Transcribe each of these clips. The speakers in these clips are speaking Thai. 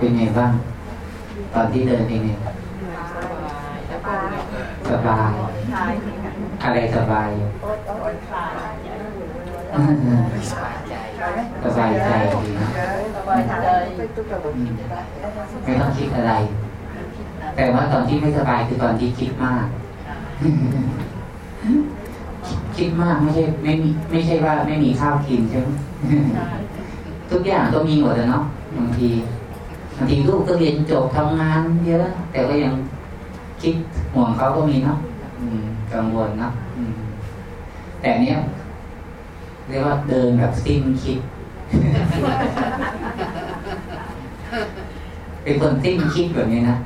เป็นไงบ้าง ตอนที่เดินเองเนี่ยสบาย อะไรสบายสบายใจดีนะไม่ต้องคิดอะไร แต่ว่าตอนที่ไม่สบายคือตอนที่คิดมาก คิดมากไม่ใช่ไม่มีไม่ใช่ว่าไม่มีข้าวกินใช่ไหมทุกอย่างก็มีหมดแล้วเนาะบางที บางทีลูกก็เรียนจบทำงานเยอะ แต่ก็ยังคิดห่วงเขาก็มีเนาะกังวลเนาะแต่เนี้ยเรียกว่าเดินแบบสิ้นคิด เป็นคนสิ้นคิดแบบนี้นะ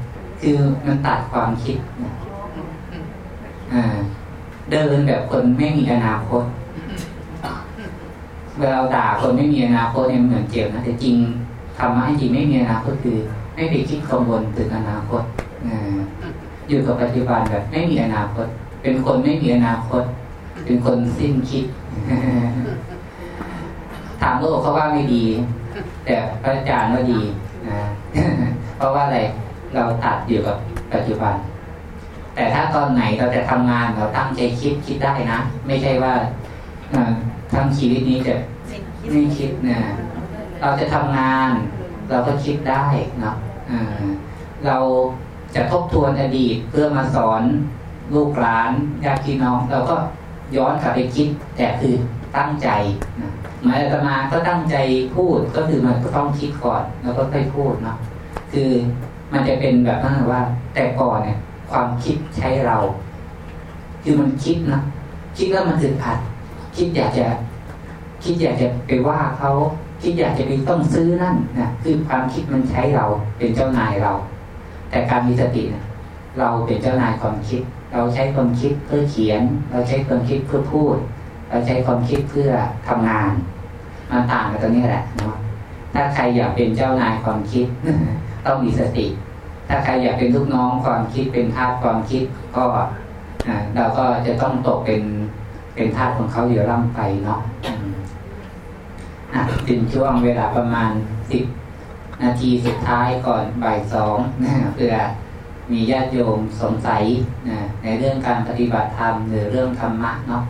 คือมันตัดความคิดอ่า เดินแบบคนไม่มีอนาคตเวลาด่าคนไม่มีอนาคตเนี่ยเหมือนเจ็บนะแต่จริง ธรรมะจริงไม่มีอนาคตคือ ไม่ไปคิดกังวลถึงอนาคตอยู่กับปัจจุบันแบบไม่มีอนาคต เป็นคนไม่มีอนาคต เป็นคนสิ้นคิด ถามโลกเขาว่าไม่ดี แต่พระอาจารย์ว่าดีนะเพราะว่าอะไรเราตัดอยู่กับปัจจุบัน แต่ถ้าตอนไหนเราจะทำงานเราตั้งใจคิดคิดได้นะ ไม่ใช่ว่าทั้งชีวิตนี้จะไม่คิดนะ เราจะทำงาน เราก็คิดได้เนาะเราจะทบทวนอดีตเพื่อมาสอนลูกหลานญาติพี่น้อง เราก็ย้อนกลับไปคิด แต่คือตั้งใจนะหมายอามาก็ตั้งใจพูดก็คือมันก็ต้องคิดก่อน แล้วก็ค่อยพูดเนาะคือมันจะเป็นแบบนั้นว่า แต่ก่อนเนี่ย ความคิดใช้เรา คือมันคิดนะคิดแล้วมันถึงอัด คิดอยากจะ คิดอยากจะไปว่าเขา คิดอยากจะไปต้องซื้อนั่นนะคือความคิดมันใช้เราเป็นเจ้านายเรา แต่การมีสตินะเราเป็นเจ้านายความคิด เราใช้ความคิดเพื่อเขียน เราใช้ความคิดเพื่อพูด เราใช้ความคิดเพื่อทำงานมันต่างกันตรงนี้แหละเนาะถ้าใครอยากเป็นเจ้านายความคิดต้องมีสติ ถ้าใครอยากเป็นลูกน้องความคิดเป็นทาสความคิดก็เราก็จะต้องตกเป็นเป็นทาสของเขาอยู่ร่ำไปเนาะ ถึงช่วงเวลาประมาณสิบนาทีสุดท้ายก่อนบ่ายสองเพื่อมีญาติโยมสงสัยในเรื่องการปฏิบัติธรรมหรือเรื่องธรรมะเนาะ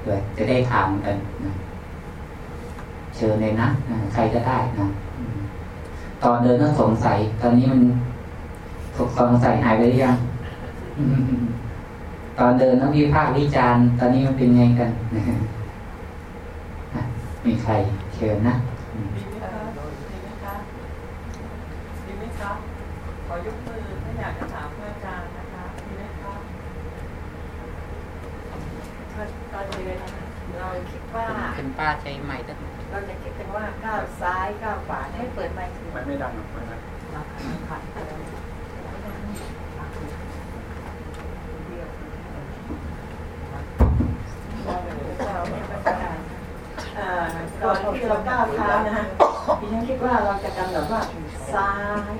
เพื่อจะได้ถามกันเชิญเลยนะใครก็ได้นะตอนเดินก็สงสัย ตอนนี้มันสงสัยหายไปหรือยังตอนเดินต้องวิพากษ์วิจารณ์ ตอนนี้มันเป็นไงกันมีใคร เชิญนะมีไหมครับมีไหมครับมีไหมครับขอยกมือถ้าอยากจะถามพระอาจารย์นะคะมีไหมครับตอนเดินเราคิดว่าเป็นป้าใจใหม่ตั้งเราจะคิดกันว่าก้าวซ้ายก้าวขวาให้เปิดไมค์ไม่ไม่ดังหรอกไม่ดัง ก่อนที่เราก้าวเท้านะฮะดิฉันคิดว่าเราจะกำหนดว่าซ้าย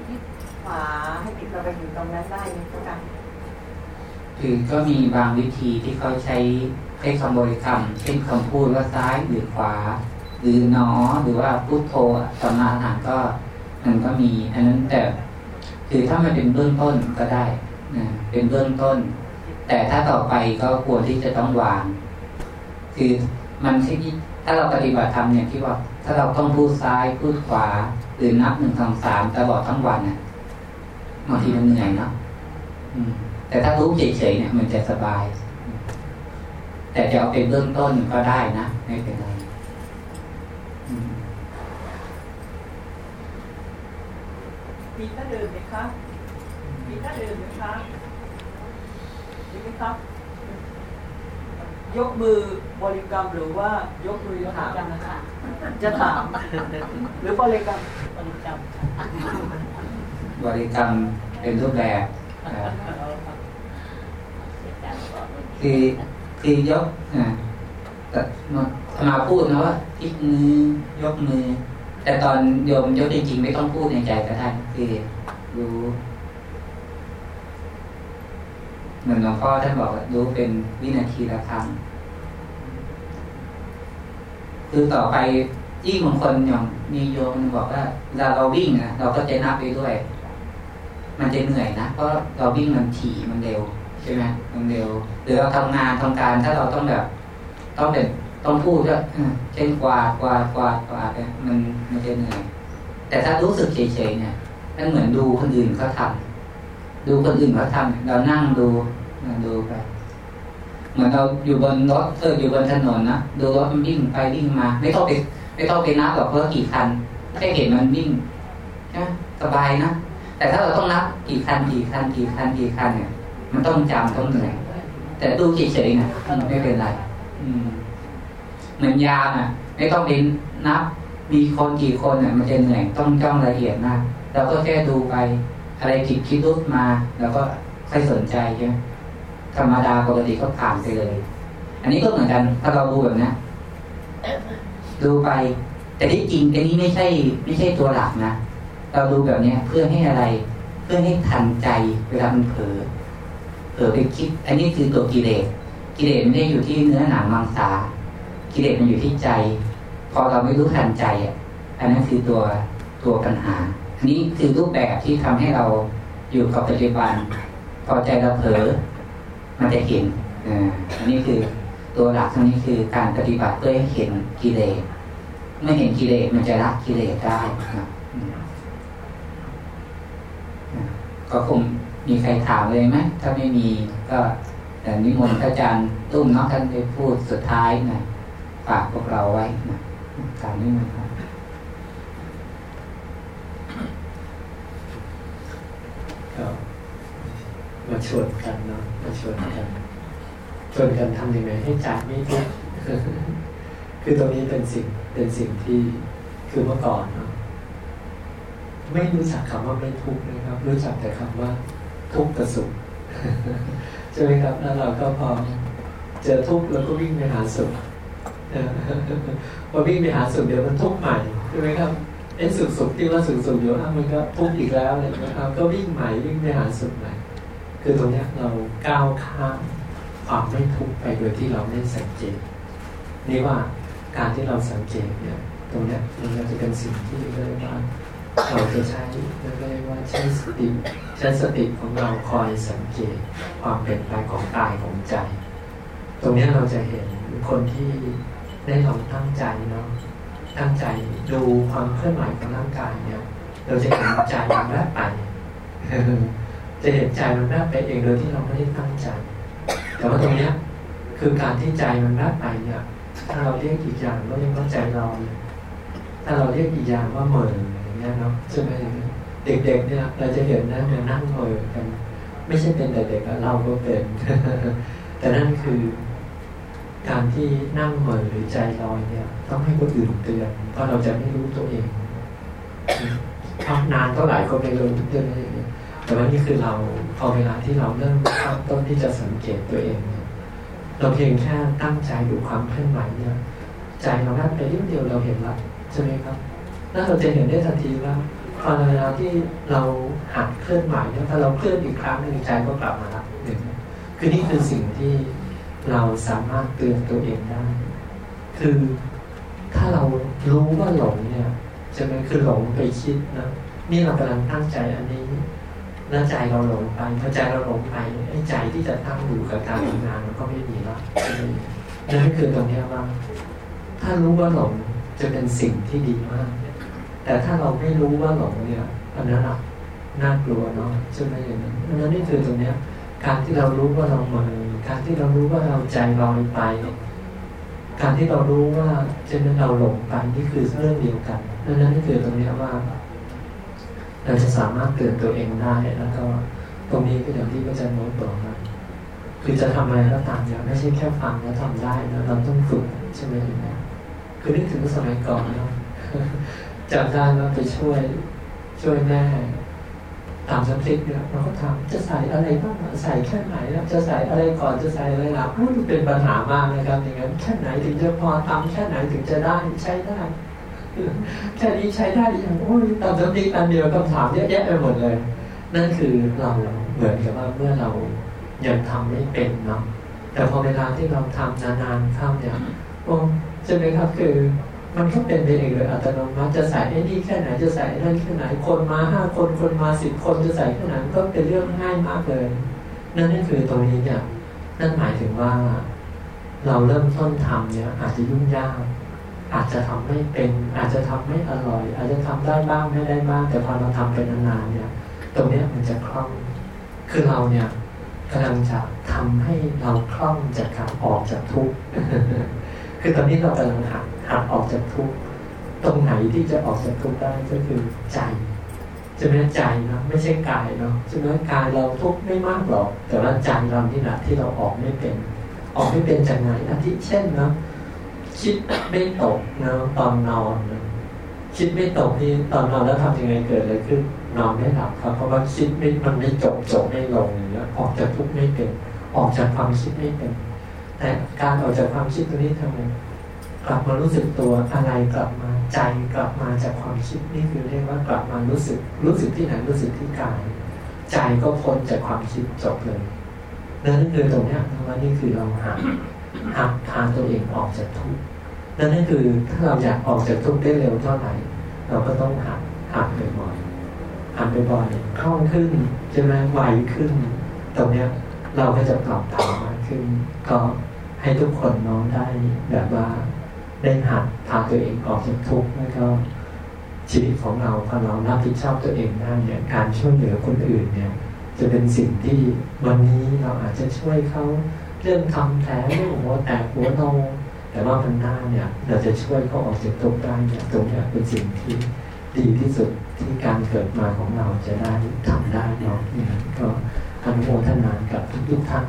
ขวาให้ติดเราไปอยู่ตรงนั้นได้ไหมคะคือก็มีบางวิธีที่เขาใช้ใช้คำบริกรรมเช่นคำพูดว่าซ้ายหรือขวา หรือหนอหรือว่าพุทโธสมาธิก็มันก็มี อันนั้นแต่คือถ้ามันเป็นเบื้องต้นก็ได้นะเป็นเบื้องต้น แต่ถ้าต่อไปก็ควรที่จะต้องวาง คือมันที่ ถ้าเราปฏิบัติธรรมเนี่ยที่ว่า ถ้าเราต้องพูดซ้ายพูดขวาหรือนับหนึ่งสองสามตลอดทั้งวันเนี่ยบางทีมันเหนื่อยเนาะแต่ถ้ารู้เฉยๆเนี่ย มันจะสบาย แต่จะเอาเป็นเบื้องต้นก็ได้นะไม่เป็นไรมีท่าเดินไหมครับมีท่าเดินไหมครับมีไหมครับ ยกมือบริกรรมหรือว่ายกมือถามนะคะจะถาม หรือบริกรรมบริกรรมบริกรรมเป็นรูปแบบคือคือยกอ่าแต่มาพูดนะว่าพิกมือยกมือ แต่ตอนโยมยกจริงๆ ไม่ต้องพูดในใจก็ได้คือรู้ เหมือนหลวงพ่อท่านบอกรู้เป็นวินาทีละครั้งคือต่อไปยิ่งบางคนอย่างมีโยมบอกว่าเราเราวิ่งนะเราก็จะนับไปด้วย มันจะเหนื่อยนะเพราะเราวิ่งมันถี่มันเร็วใช่ไหมมันเร็ว หรือเราทำงานทำการถ้าเราต้องแบบ ต้องเป็นต้องพูดก็เช่นกวาดกวาดกวาดกวาดเนี่ยมันมันจะเหนื่อยแต่ถ้ารู้สึกเฉยๆเนี่ยมันเหมือนดูคนอื่นเขาทำ ดูคนอื่นเขาทำเรานั่งดูดูไปเหมือนเราอยู่บนรถเอออยู่บนถนนนะดูรถมันวิ่งไปวิ่งมา ไม่ต้องไปไม่ต้องไปนับหรอกเพราะกี่คันแค่เห็นมันวิ่งนะสบายนะแต่ถ้าเราต้องนับกี่คันกี่คันกี่คันกี่คันเนี่ย มันต้องจำต้องเหนื่อยแต่ดูเฉยๆนะไม่เป็นไร อืมเหมือนยามอะ ไม่ต้องไปนับ มีคนกี่คนเนี่ยมันจะเหนื่อยต้องจ้องละเอียดมากเราก็แค่ดูไป อะไรผิดคิดรุดมา แล้วก็ค่สนใจใช่ไหมธรรมดาปกติก็ผ่านไปเลย อันนี้ก็เหมือนกัน ถ้าเราดูแบบนี้ดูไป แต่ที่จริงอันนี้ไม่ใช่ ไม่ใช่ตัวหลักนะเราดูแบบเนี้ย เพื่อให้อะไร เพื่อให้ทันใจเวลามันเผลอเผลอไปคิด อันนี้คือตัวกิเลสกิเลสไม่ได้อยู่ที่เนื้อหนังมังสากิเลสมันอยู่ที่ใจ พอเราไม่รู้ทันใจอะอันนั้นคือตัวตัวปัญหา นี้คือรูปแบบที่ทำให้เราอยู่กับปัจจุบัน พอใจเราเผลอมันจะเห็นอันนี้คือตัวหลักตรงนี้คือการปฏิบัติเพื่อให้เห็นกิเลสเมื่อเห็นกิเลสมันจะละกิเลสได้นะก็คงมีใครถามเลยไหมถ้าไม่มีก็แต่นิมนต์พระอาจารย์ตุ้มเนาะท่านได้พูดสุดท้ายนะฝากพวกเราไว้นะการนิมนต์ครับมา ชวนกันเนาะมาชวนกันชวนกันทำยังไงให้ใจไม่ทุกข์คือตรงนี้เป็นสิ่งเป็นสิ่งที่คือเมื่อก่อนเนาะไม่รู้จักคำว่าไม่ทุกข์นะครับ รู้จักแต่คำว่า ทุกข์กับสุขใช่ไหมครับแล้วเราก็พอเจอทุกข์เราก็วิ่งไปหาสุขพอวิ่งไปหาสุขเดี๋ยวมันทุกข์ใหม่ใช่ไหมครับไอ้สุขสุขที่ว่าสุขสุขอยู่มันก็ทุกข์อีกแล้วเลยนะครับ ก็วิ่งใหม่วิ่งไปหาสุขใหม่ คือตรงนี้เราก้าวข้ามความไม่ทุกข์ไปโดยที่เราไม่สังเกตนี่ว่าการที่เราสังเกตเนี่ยตรงนี้มันจะเป็นสิ่งที่เรียกว่าเราจะใช้เรียกว่าใช้สติใช้สติของเราคอยสังเกตความเปลี่ยนแปลงของกายของใจ ตรงนี้เราจะเห็นคนที่ได้ลองตั้งใจเนาะตั้งใจดูความเคลื่อนไหวของร่างกายเนี่ย เราจะเห็นใจมันแวบไป จะเห็นใจมันแวบไปเองโดยที่เราไม่ได้ตั้งใจ แต่ว่าตรงนี้คือการที่ใจมันแวบไปเนี่ยถ้าเราเรียกอีกอย่างก็เรียกว่าใจลอยถ้าเราเรียกอีกอย่างว่าเหม่ออย่างเงี้ยเนาะใช่ไหมเด็กๆเนี่ยเราจะเห็นนะเนี่ยนั่งเหม่อกัน ไม่ใช่เป็นแต่เด็กเราก็เป็น แต่นั่นคือการที่นั่งเหม่อหรือใจลอยเนี่ย ต้องให้คนอื่นเตือนเพราะเราจะไม่รู้ตัวเองทำนานเท่าไหร่ก็ไม่รู้เรื่องนี้ แต่ว่านี่คือเราพอเวลาที่เราเริ่มตั้งต้นที่จะสังเกตตัวเองเนี่ยเราเพียงแค่ตั้งใจดูความเคลื่อนไหวเนี่ยใจเราแค่ไปนิดเดียวเราเห็นละใช่ไหมครับแล้วเราจะเห็นได้ทันทีว่าพอเวลาที่เราหัดเคลื่อนไหวเนี่ยถ้าเราเคลื่อนอีกครั้งหนึ่งใจก็กลับมาละหนึ่งคือนี่คือสิ่งที่เราสามารถเตือนตัวเองได้ คือถ้าเรารู้ว่าหลงเนี่ยจะเป็นคือหลงไปคิดนะนี่เรากำลังตั้งใจอันนี้ แล้วใจเราหลงไปพอใจเราหลงไปไอ้ใจที่จะตั้งอยู่กับการทำงานมันก็ไม่มีแล้วนั่นคือตรงนี้ว่า ถ้ารู้ว่าหลงจะเป็นสิ่งที่ดีมาก แต่ถ้าเราไม่รู้ว่าหลงเนี่ยอันนั้นอะน่ากลัวเนาะใช่ไหมอย่างนั้นนั้นนี่คือตรงเนี้ย การที่เรารู้ว่าเราเมือการที่เรารู้ว่าเราใจลอยไป การที่เรารู้ว่าจะนั้นเราหลงไปนี่คือเรื่องเดียวกันนั้นนี่คือตรงนี้ว่า เราจะสามารถเตือนตัวเองได้ แล้วก็ตรงนี้ก็อย่างที่อาจารย์โน้ตบอกนะคือจะทำอะไรก็ตามอย่างไม่ใช่แค่ฟังแล้วทำได้นะเราต้องฝึกใช่ไหมอย่างนี้คือนึกถึงสมัยก่อนนะจำได้ว่าไปช่วยช่วยแม่ตามสคริปต์เนี่ยเราก็ถามจะใส่อะไรบ้างใส่แค่ไหนแล้วจะใส่อะไรก่อนจะใส่อะไรหลังมันเป็นปัญหามากนะครับอย่างนั้นแค่ไหนถึงจะพอทำแค่ไหนถึงจะได้ใช้ได้ แค่นี้ใช้ได้อย่างโอ้ยตามสำนีอันเดียวคำถามเยอะแยะไปหมดเลย นั่นคือเราเหมือนกับว่าเมื่อเรายังทำไม่เป็นเนาะแต่พอเวลาที่เราทำนานๆเข้าเนี่ยโอ้ใช่ไหมครับคือมันก็เป็นไปเองเลยอัตโนมัติจะใส่ไอ้นี่แค่ไหนจะใส่นั่นแค่ไหนคนมาห้าคนคนมาสิบคนจะใส่แค่ไหนก็เป็นเรื่องง่ายมากเลย นั่นนี่นคือตรงนี้เนี่ยนั่นหมายถึงว่า เราเริ่มต้นทำเนี่ยอาจจะยุ่งยาก อาจจะทำไม่เป็น อาจจะทำไม่อร่อย อาจจะทำได้บ้างไม่ได้บ้างแต่พอเราทำเป็นนานๆเนี่ย ตรงนี้มันจะคล่องคือเราเนี่ยกำลังจะทำให้เราคล่องจากการออกจากทุกข์คือตอนนี้เรากำลังหัดหัดออกจากทุกข์ตรงไหนที่จะออกจากทุกข์ได้ก็คือใจจะไม่ใจนะไม่ใช่กายเนาะจะไม่กายเราทุกข์ไม่มากหรอก แต่ว่าใจเราที่หละที่เราออกไม่เป็น ออกไม่เป็นจากไหนอาทิเช่นนะ คิดไม่ตกนะตอนนอนนะคิดไม่ตกนี่ตอนนอนแล้วทำยังไงเกิดอะไรขึ้นนอนไม่หลับครับ เพราะว่าคิดไม่มันไม่จบจบไม่ลงอย่างเงี้ยออกจากทุกข์ไม่เป็น ออกจากความคิดไม่เป็น แต่การออกจากความคิดตัวนี้ทำไงกลับมารู้สึกตัวอะไรกลับมาใจกลับมาจากความคิดนี่คือเรียกว่ากลับมารู้สึก รู้สึกที่ไหนรู้สึกที่กาย ใจก็พ้นจากความคิดจบเลยนั่นคือตรงนี้ว่านี่คือเราหัก หักพาตัวเองออกจากทุกข์นั่นคือถ้าเราอยากออกจากทุกข์ได้เร็วเท่าไหร่ เราก็ต้องหักหักบ่อยๆหักบ่อยๆคล่องขึ้นใช่ไหมไวขึ้น ตรงเนี้ยเราก็จะปรับตัวมากขึ้น ก็ให้ทุกคนน้องได้แบบว่าได้หัดพาตัวเองออกจากทุกข์แล้วก็ชีวิตของเราพอเรารับผิดชอบตัวเองได้เนี่ยการช่วยเหลือคนอื่นเนี่ย จะเป็นสิ่งที่วันนี้เราอาจจะช่วยเขา เรื่องทำแผลเรื่องหัวแตกหัวโนแต่ว่าพันหน้าเนี่ยเราจะช่วยเขาออกจากทุกข์ได้เนี่ยตรงนี้เป็นสิ่งที่ดีที่สุดที่การเกิดมาของเราจะได้ทำได้เนาะก็อนุโมทนากับทุกๆท่าน